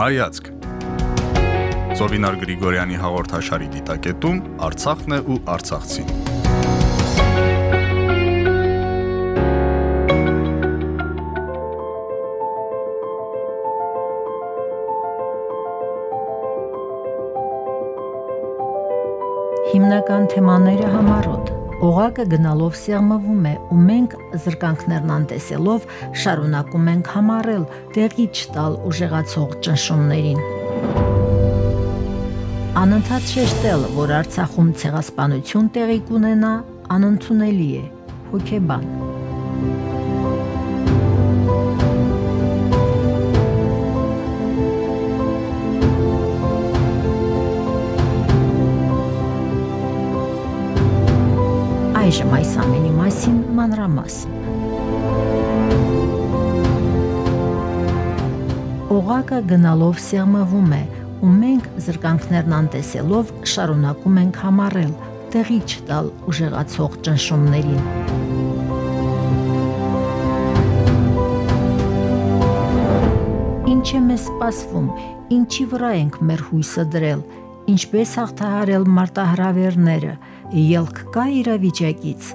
Հայացք Զովինար Գրիգորյանի հաղորդաշարի դիտակետում Արցախն է ու Արցախցին։ Հիմնական թեմաները համառոտ Օղակը գնալով սեղմվում է ու մենք զրկանքներն անտեսելով շարունակում ենք համառել տեղի չտալ ուժեղացող ճնշումներին։ Անընդհատ շեշտել, որ Արցախում ցեղասպանություն տեղի կունենա, անընդունելի է, հոգեբան։ Այժմ այս ամենի մասին մանրամասն։ Օղակը գնալով սեղմվում է, ու մենք զրկանքներն անտեսելով շարունակում ենք համառել, տեղի չտալ ուժեղացող ճնշումներին։ Ինչ է մեզ սպասվում, ինչի վրա ենք մեր հույսը դրել, ինչպես հաղթահարել մարտահրավերները, ելք կա իրավիճակից։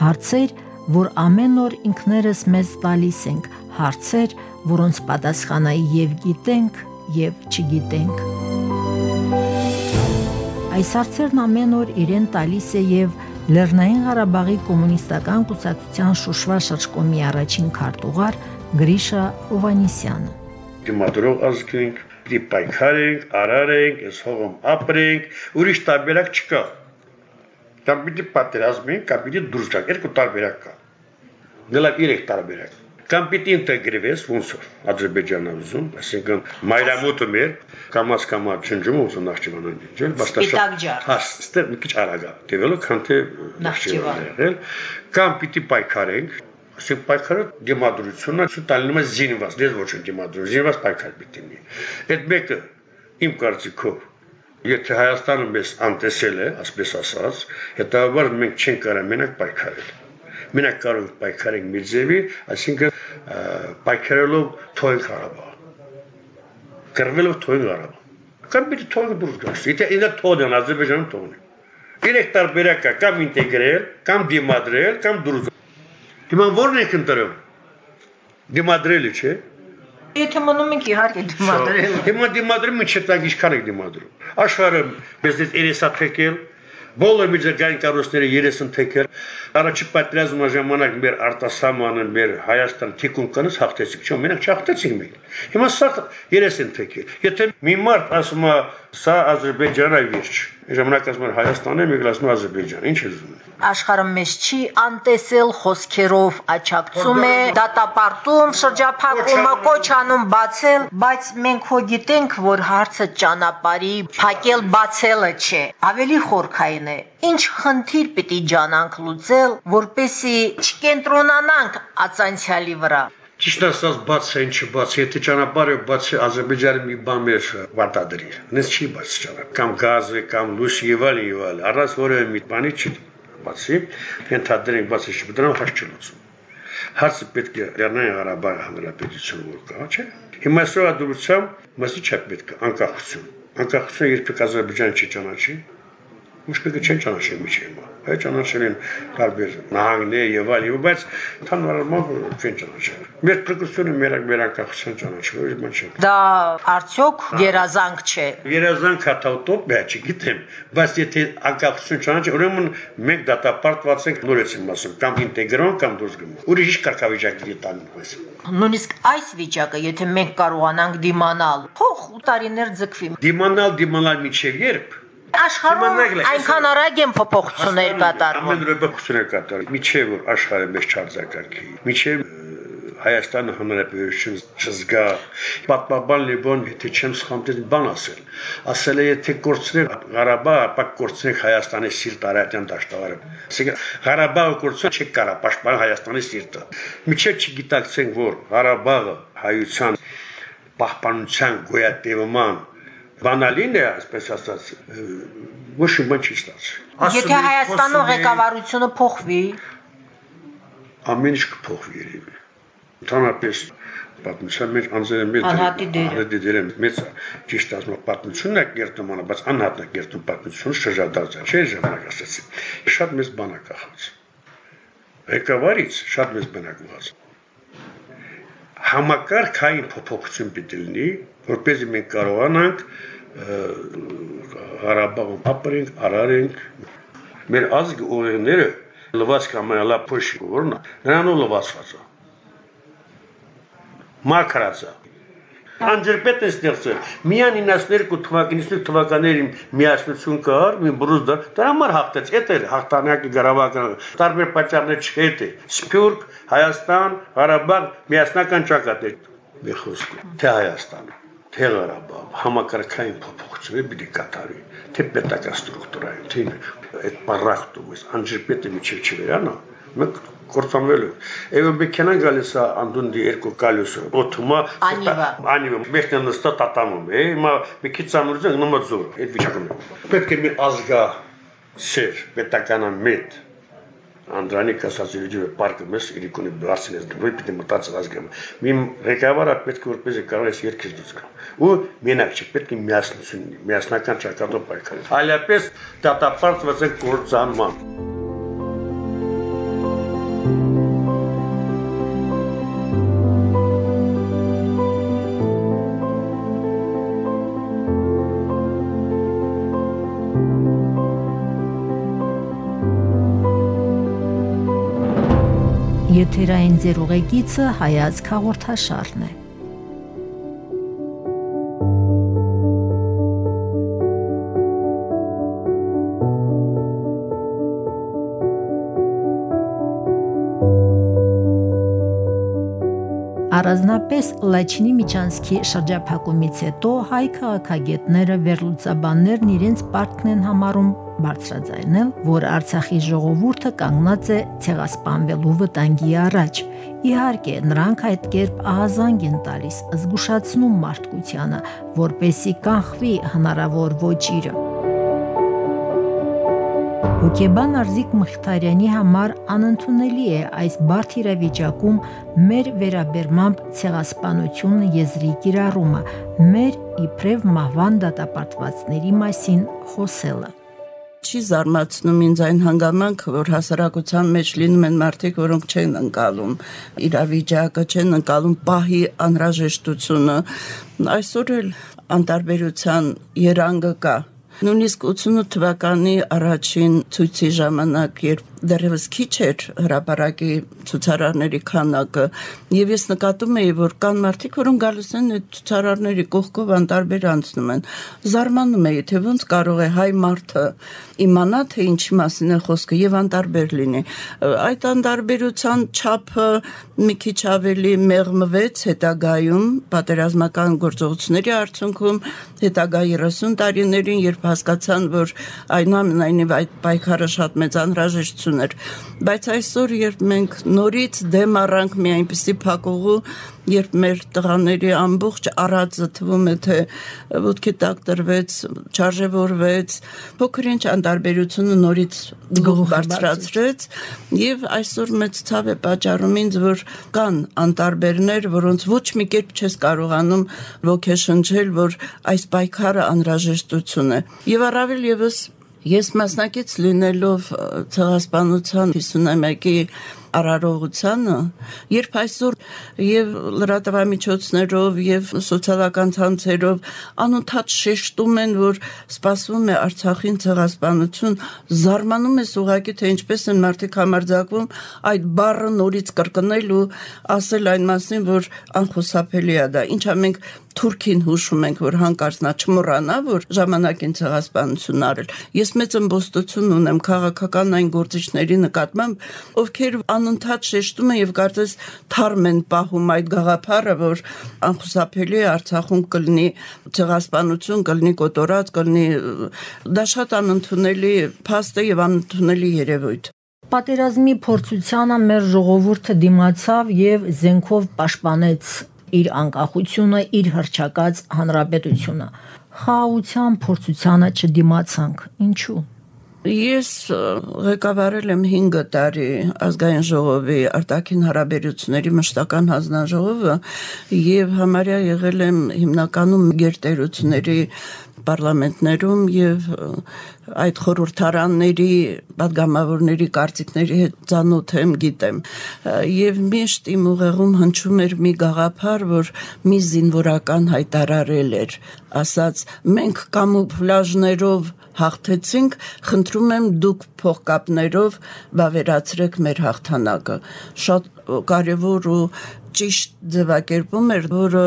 Հարցեր, որ ամեն օր ինքներս մեզ տալիս ենք, հարցեր, որոնց պատասխանայի եւ գիտենք, եւ չգիտենք։ Այս հարցերն ամեն օր իրեն տալիս է եւ Լեռնային Ղարաբաղի կոմունիստական կուսակցության Շուշվա շրջկոմի առաջին քարտուղար Գրիշա Հովանիսյանը։ Դիմադրող ազգենք, դի պայքարենք, արարենք, այս հողում ապրենք, ուրիշ տարբերակ չկա կամ պիտի պատերազմի, կամ պիտի դուրս գաք, երկու տարբերակ կա։ Գլակ երեք տարբերակ։ Կամ պիտի ինտեգրվես ոնց ուզում, այսինքն մայրամուտը մեր կամած կամած չնջում ոնց Նախճիվանան ջել, բաստաշա։ Հա, ստեղ մի քիչ արագ է։ Դեվելը քան թե Նախճիվանն եղել, կամ պիտի պայքարենք, ասենք պայքարը դեմադրությունը ցտալնում է զինված, դες ոչ դեմադրություն, զինված պայքար պիտի լինի։ Այդ մեկը իմ կարծիքով Եթե Հայաստանը մեզ անտեսել է, ասպես ասած, հետաբար մենք չենք կարող մենակ պայքարել։ Մենակ կարող ենք պայքարենք մի ձևի, այսինքն պայքարելով թոյն Ղարաբաղ։ Կրվելով թոյն Ղարաբաղ։ Կամ մի թոյը դուրս գաս։ Եթե ինձ թոյն Ադրբեջանը թոյն։ Երեք տարբերակ կա, կամ ինտեգրել, կամ դիմադրել, կամ դուրս։ Հիմա ո՞րն եք ընտրում։ Դիմադրելը չէ։ Եթե մնում եք իհարկե դիմադրել։ Հիմա դիմադրում եք չտակ ինչքան եք դիմադրում։ Աշխարհը մեզից 30 թեկել, բոլոր միջազգային կառույցները 30 թեկել։ Առաջի պատերազմի ժամանակ մեր արտասահմանը, մեր Հայաստան թիկունքանից հաղթեցիք, չէ՞, մենակ չհաղթեցինք մենք։ Հիմա սա 30 թեկել։ Եթե մի մարդ ասում է, սա Ադրբեջանն է վերջ, ժամանակ ասում են Հայաստանը, մեկ ասում Ադրբեջան, ինչ է ուզում աշխարհը մեզ չի անտեսել խոսքերով աչակցում է դատապարտում շրջափակումը կոչ անում բացել բայց մենք հո գիտենք որ հարցը ճանապարհի փակել բացելը չէ ավելի խորքային է ինչ խնդիր պիտի ջանանք լուծել որպեսի չկենտրոնանանք ածանցյալի վրա Ճիշտ ասած բաց է ինչը բաց, եթե ճանապարհը բաց է Ադրբեջանի մի բան մեր վարտադրի։ Նես չի բաց ճանապարհ, կամ գազը, կամ լույս եւ այլ եւ այլ։ Առանց որևէ մի բանի չի բացի, ենթադրենք բացի չի, դրանով հարց չլուծում։ Հարցը պետք է Լեռնային Ղարաբաղի Հանրապետությունը որ կա, չէ՞։ Հիմա այսօր ադրությամբ մասի չէ պետք անկախություն։ Անկախությունը երբեք Ադրբեջան չի ճանաչի, ոչ մեկը չեն ճանաչի միջի հիմա ճանաչել են տարբեր նահանգներ եւ այլ եւ բայց ընդհանրապես չեն ճանաչել։ Մեր պրոկուրորը մեր անկախության ճանաչել է ոչ չէ։ Դա արդյոք երազանք չէ։ Երազանք հաթավտոп բա չգիտեմ, բայց եթե անկախություն ճանաչի, ուրեմն մենք դատապարտված ենք նորից եմ ասում, կամ ինտեգրոն կամ դուրս գնում։ Ուրիշ կարգավիճակ դիտի տանում ես։ Նույնիսկ այս վիճակը, եթե մենք կարողանանք դիմանալ, փող ու տարիներ ձգվի։ Դիմանալ, դիմանալ միջև երբ աշխարհում այնքան արագ են փոփոխություններ կատարվում։ Ամեն րոպե փոփոխություններ կատարվում։ Միջև որ աշխարհը մեծ չարձակարգի, միջև Հայաստանը հանրապետություն չզգա պատմաբան Լևոն եթե չեմ սխալվել բան ասել ասել է եթե կորցնեք Ղարաբաղը ապա կորցնեք Հայաստանի սիրտ արայտյան դաշտավարը ասենք Ղարաբաղը կորցնել չեք կարա պաշտպան Հայաստանի սիրտը միջև չգիտակցենք որ Ղարաբաղը հայության պահպանության գոյատևման բանալին է, ասպես ասած, ոչ մի բան չի ստացի։ Եթե Հայաստանում ղեկավարությունը փոխվի, ամեն ինչ կփոխվի երևի։ Ընդհանրապես պատմության մեջ անձերը մեծ անհատի դերը մեծ ճիշտ ասում պատմությունն է կերտում անը բայց անհատն է կերտում պատմությունը շրջադարձ է չէ ժամանակ ասացի շատ մեծ բան է կախած ղեկավարից շատ մեծ բնակված համակարգային փոփոխություն պիտի լինի որպեսզի մենք կարողանանք Ղարաբաղում ապրենք, արարենք մեր ազգ ուղեղները լվացք ամենալա փոշի որնա նրանով լվացված է մակրածը Անջերպետն է ստեղծել։ Միան 92 թվականից թվականներին միասնություն կար, մի բրուզ դա, դա համար հաղթեց, այդ էր հաղթանակի գրավական, տարբեր պատճառներ չհետ է։ Սփյուռք, Հայաստան, Ղարաբաղ միասնական ճակատ է։ Մի խոսք, թե Հայաստանը, թե Ղարաբաղ համակարգային փոփոխություններ պիտի կատարի, թե պետական ստրուկտուրային, թե այդ բարախտում, այս անջերպետը միջև չվերանա, մենք կործանվելու։ Եվ մեքենան գալիս է անդունդի երկու կալյուսը, օթումա, անիվա, մեկն նստա տատանում է, հիմա մի քիչ ծանրություն նոմա զոր, այդ վիճակում է։ Պետք է մի ազգա սեր, պետականա մետ Անդրանիկ ասած իր ջուրը պարկը մեզ իրիկունի բացինես դու պիտի մտածել ազգամ։ Մի ղեկավարը պետք է որպեսզի կարող ես երկիր դուրս գա։ Ու մենակ չի պետք է միասնություն, միասնական ճակատով պայքարել։ Այլապես դատապարտված են կործանման։ Եթերային ձեր ուղեկիցը հայացք հաղորդաշարն է։ Առանձնապես Լաչինի Միչանսկի շրջափակումից հետո հայ քաղաքագետները վերլուծաբաններն իրենց պարտքն են համարում բարձրաձայնել, որ Արցախի ժողովուրդը կանգնած է ցեղասպանվելու վտանգի առաջ։ Իհարկե, նրանք այդ կերպ ահազանգ են տալիս, զգուշացնում մարդկությանը, որպեսի կանխվի հնարավոր ոչիրը։ Հոկեբան Արզիկ Մխիթարյանի համար անընդունելի է այս բարդ իրավիճակում մեր վերաբերմամբ ցեղասպանություն եզրի կիրառումը, մեր իբրև մահվան դատապարտվածների մասին խոսելը չի զարմացնում ինձ այն հանգամանքը, որ հասարակության մեջ լինում են մարդիկ, որոնք չեն ընկալում իրավիճակը, չեն ընկալում պահի անհրաժեշտությունը։ Այսօր էլ անտարբերության երանգը կա Նույնիսկ 88 թվականի առաջին ցույցի ժամանակ, երբ դեռևս քիչ էր հրապարակի ցուցարարների քանակը եւ ես նկատում էի որ կան մարդիկ որոնք գալիս են այդ ցուցարարների կողքով անտարբեր անցնում են զարմանում էի թե ոնց կարող է հայ մարդը իմանա թե ինչի մասին է խոսքը եւ անտարբեր լինի այդ անտարբերության չափը մի քիչ ավելի մեղմվեց հետագայում պատերազմական գործողությունների արդյունքում հետագա 30 տարիներին երբ հասկացան որ այնուամենայնիվ այդ պայքարը շատ մեծ անհրաժեշտություն հնարավորություն էր բայց այսօր երբ մենք նորից դեմ առանք մի այնպիսի փակողու երբ մեր տղաների ամբողջ առածը թվում է թե ոդքի տակ տրվեց չարժևորվեց փոքրինչ անտարբերությունը նորից գող բարձրացրեց եւ այսօր մեծ ցավ է պատճառում ինձ որ կան անտարբերներ որոնց ոչ մի կերպ չես կարողանում ոգեշնչել որ այս պայքարը անհրաժեշտություն է եւ առավել եւս Ես մասնակից լինելով ցեղասպանության 51-ի արարողությանը, երբ այսօր եւ լրատվամիջոցներով եւ սոցիալական ցանցերով անընդհատ շեշտում են, որ սպասվում է Արցախին ցեղասպանություն, զարմանում ես ուղակի թե ինչպես են մարդիկ համարձակվում այդ բառը նորից կրկնել ու ասել այն մասին, որ անխուսափելի է դա։ Ինչա մենք Թուրքին հուշում ենք, որ հանկարծ նա չմոռանա, որ ժամանակին ցեղասպանություն արել։ Ես մեծ ըմբոստություն ունեմ քաղաքական այն գործիչների նկատմամբ, ովքեր անընդհատ շեշտում են եւ կարծես թարմ են պահում այդ գաղափարը, որ անխուսափելի է Արցախում կլինի ցեղասպանություն, կլինի կոտորած, կլինի դա շատ անընդունելի փաստ է եւ անընդունելի երևույթ պատերազմի փորձությանը մեր ժողովուրդը դիմացավ եւ զենքով պաշտպանեց իր անկախությունը, իր հրճակած հանրապետությունը։ Խաղաղության փորձությանը չդիմացանք։ Ինչու՞։ Ես ղեկավարել եմ 5 տարի ազգային ժողովի արտաքին հարաբերությունների մշտական հանձնաժողովը եւ համարյա եղել եմ հիմնականում գերտերությունների պարլամենտներում եւ այդ խորհրդարանների падգամավորների կարծիքների հետ ծանոթ եմ, գիտեմ։ Եվ միշտ իմ ուղեղում հնչում էր մի գաղափար, որ մի զինվորական հայտարարել էր, ասած մենք կամուֆլաժներով հաղթեցինք, խնդրում եմ դուք փողկապներով բավերացրեք մեր հաղթանակը։ Շատ կարևոր ու ճիշտ ձևակերպում էր, որը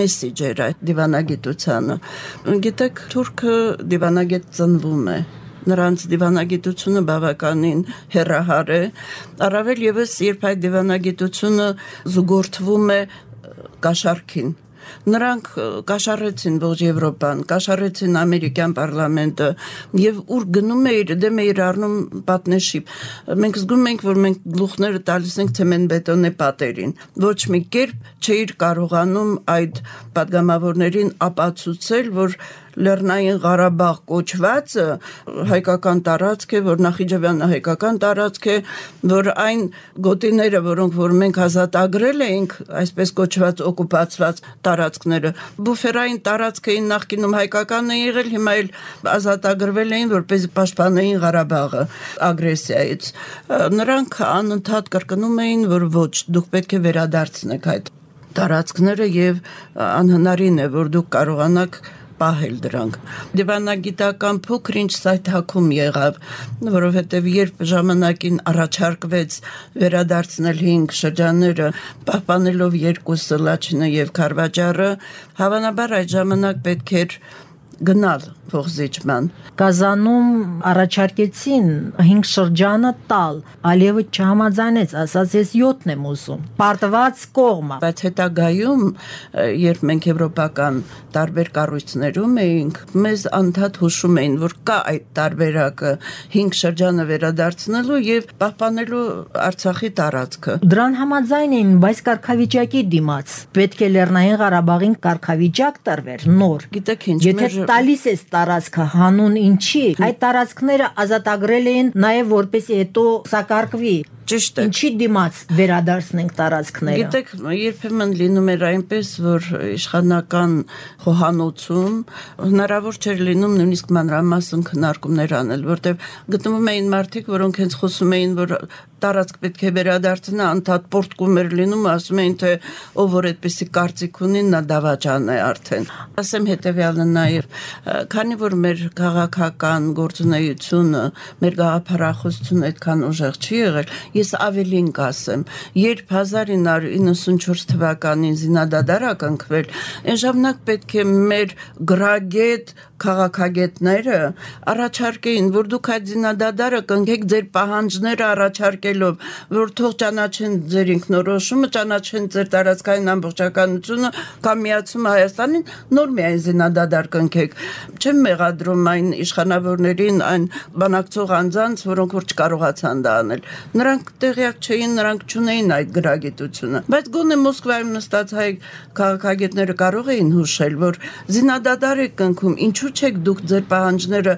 մեսիջ էր այդ դիվանագիտությանը։ Գիտեք, թուրքը դիվանագետ ծնվում է նրանց դիվանագիտությունը բավականին հերահար է առավել եւս երբ այդ դիվանագիտությունը զուգորդվում է կաշառքին Նրանք կաշառեցին ողջ Եվրոպան, կաշառեցին ամերիկյան parlamento եւ ուր գնում էր դեմ էր առնում partnership։ Մենք զգում ենք, որ մենք գլուխները տալիս ենք ցեմենտ բետոնե պատերին։ Ոչ մի կերպ չէր կարողանում այդ падգամավորներին ապացուցել, որ Լեռնային Ղարաբաղ կոչվածը հայկական տարածք է, որ Նախիջևյանը հայկական տարածք է, որ այն գոտիները, որոնք որ մենք ազատագրել էինք, այսպես կոչված օկուպացված տարածքները, բուֆերային տարածք էին նախկինում հայկական են եղել, հիմա էլ ազատագրվել էին, որպեսզի պաշտպանեին Ղարաբաղը ագրեսիայից։ Նրանք անընդհատ կրկնում էին, որ ոչ, դուք պետք է վերադարձնեք այդ տարածքները եւ անհնարին է որ դուք կարողանաք պահել դրանք։ Դիվանագիտական փոքրինչ սայթակում եղավ, որովհետև երբ ժամանակին առաջարկվեց վերադարձնել 5 շրջանները, պահպանելով երկուսը Լաչինը եւ Խարվաճարը, հավանաբար այդ ժամանակ պետք էր գնալ փողզիջման։ Կազանում առաջարկեցին 5 շրջանը տալ, Ալիևը չհամաձայնեց, ասաց ես 7-ն եմ ուզում։ Պարտված կողմը։ Բայց հետագայում, երբ մենք եվրոպական տարբեր կառույցներում էինք, մեզ անդադ հուշում էին, որ կա այդ տարբերակը 5 շրջանը վերադարձնելու եւ պահպանելու Արցախի տարածքը։ Դրան համաձայն էին, բայց կարգավիճակի դիմաց պետք է Լեռնային Ղարաբաղին կարգավիճակ տրվեր նոր։ Գիտեք ինչ, Եթե տալիս ես տարածքը հանուն ինչի, այդ տարածքները ազատագրել էին նաև որպեսի հետո սակարկվի Ճիշտ է։ Ինչի դիմաց վերադարձնենք տարածքները։ Գիտեք, երբեմն լինում էր այնպես, որ իշխանական խոհանոցում հնարավոր չէր լինում նույնիսկ մանրամասն քննարկումներ անել, որտեղ գտնվում էին մարդիկ, որոնք հենց խոսում էին, որ տարածք պետք է վերադարձնա, անդադ պորտկում էր լինում, ասում էին, թե ով որ այդպեսի կարծիք ունի, նա դավաճան է արդեն։ Ասեմ հետեւյալը նաև, քանի որ մեր քաղաքական գործունեությունը, մեր գաղափարախոսությունը այդքան ուժեղ չի եղել, Ես ավելին կասեմ, երբ 1994 թվականին զինադադարը կնքվել, այն ժամանակ պետք է մեր գրագետ քաղաքագետները առաջարկեին, որ դուք այդ զինադադարը կնքեք ձեր պահանջները առաջարկելով, որ թող ճանաչեն ձեր ինքնորոշումը, ճանաչեն ձեր տարածքային ամբողջականությունը կամ միացումը Հայաստանին, նոր միայն զինադադար կնքեք։ Չեմ մեղադրում այն իշխանավորներին, այն բանակցող անձանց, որոնք որ չկարողացան դա անել։ Նրանք տեղյակ չէին, նրանք չունեին այդ գրագիտությունը։ Բայց գոնե Մոսկվայում նստած հայ քաղաքագետները կարող էին հուշել, որ զինադադար է կնքում, ինչու չեք դուք ձեր պահանջները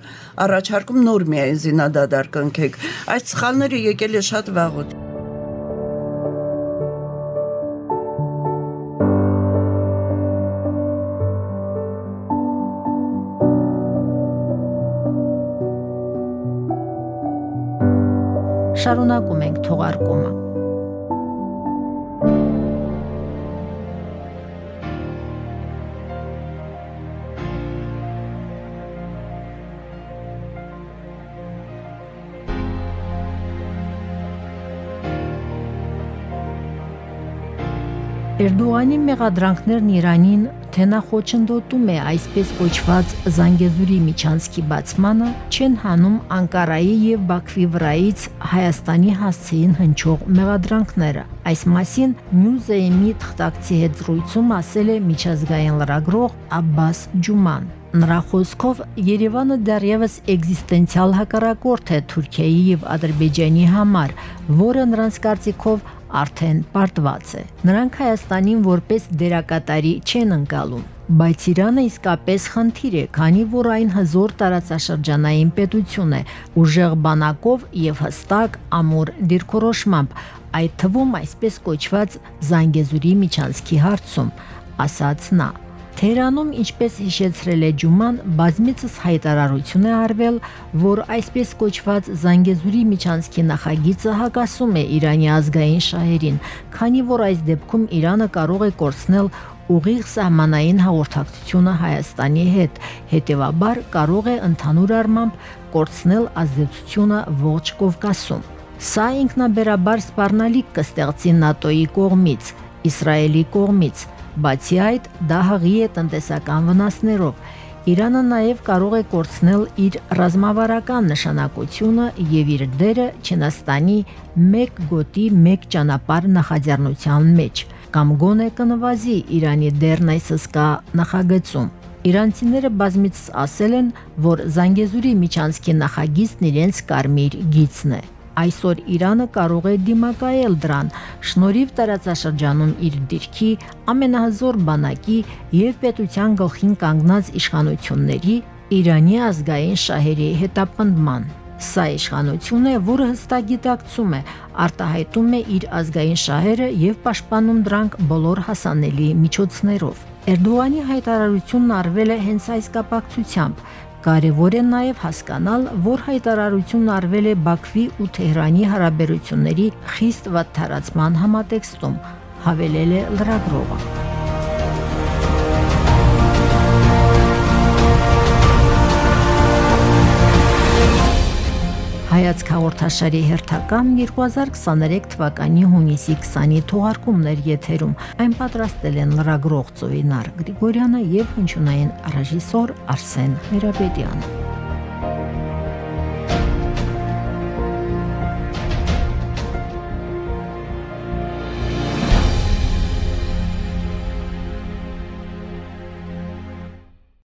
առաջարկում նոր միայն զինադադար կնքեք։ Այս սխալները եկել է շատ վաղուց։ շարունակում ենք թողարկումը։ Էրդողանի մեղադրանքներն Իրանին թե նա խոչընդոտում է այսպես կոչված Զանգեզուրի միջանցքի բացմանը, չեն հանում Անկարայի եւ Բաքվի վրայից Հայաստանի հասցեին հնչող մեղադրանքները։ Այս մասին Նյուզեյմի թղթակցի հետ զրույցում ասել է միջազգային լրագրող Աբբաս Ջուման։ Նրա խոսքով Երևանը դեռևս էգզիստենցիալ հակառակորդ է Թուրքիայի եւ Ադրբեջանի համար, որը նրանց կարծիքով արդեն պարտված է։ Նրանք Հայաստանին որպես դերակատարի չեն ընկալում։ Բայց Իրանը իսկապես խնդիր է, քանի որ այն հզոր տարածաշրջանային պետություն է, ուժեղ բանակով եւ հստակ ամուր դիրքորոշմամբ, այդ թվում այսպես կոչված Զանգեզուրի միջանցքի հարցում, ասաց նա. Թերանում, ինչպես հիշեցրել է Ջուման, բազմիցս հայտարարություն է արվել, որ այսպես կոչված Զանգեզուրի միջանցքի նախագիծը հակասում է Իրանի ազգային շահերին, քանի որ այս դեպքում Իրանը կարող է կորցնել ուղիղ սահմանային հաղորդակցությունը Հայաստանի հետ, հետևաբար կարող է ընդհանուր առմամբ կորցնել ազդեցությունը ողջ Կովկասում։ Սա ինքնաբերաբար սպառնալիք կստեղծի ՆԱՏՕ-ի կողմից, Իսրայելի կողմից, Բացի այդ, դա հղի է տնտեսական վնասներով։ Իրանը նաև կարող է կորցնել իր ռազմավարական նշանակությունը եւ իր դերը Չինաստանի մեկ գոտի մեկ ճանապարհ նախաձեռնության մեջ կամ գոնե կնվազի Իրանի դերն այս հսկա նախագծում։ Իրանցիները բազմիցս ասել են, որ Զանգեզուրի միջանցքի նախագիծն իրենց կարմիր գիծն է։ Այսօր Իրանը կարող է դիմակայել դրան, շնորհիվ տարածաշրջանում իր դիրքի ամենահզոր բանակի եւ պետության գլխին կանգնած իշխանությունների Իրանի ազգային շահերի հետապնդման։ Սա իշխանություն է, որը հստակ գիտակցում է, արտահայտում է իր ազգային շահերը եւ պաշտպանում դրանք բոլոր հասանելի միջոցներով։ Էրդողանի հայտարարությունն արվել է հենց այս կապակցությամբ, Կարևոր է նաև հասկանալ, որ հայտարարությունն արվել է Բաքվի ու Թեհրանի հարաբերությունների խիստ վատթարացման համատեքստում, հավելել է լրագրողը։ Հայացք հաղորդաշարի հերթական 2023 թվականի հունիսի 20-ի թողարկումներ եթերում։ Այն պատրաստել են լրագրող Ծովինար Գրիգորյանը եւ հնչյունային ռեժիսոր Արսեն Միրաբեդյանը։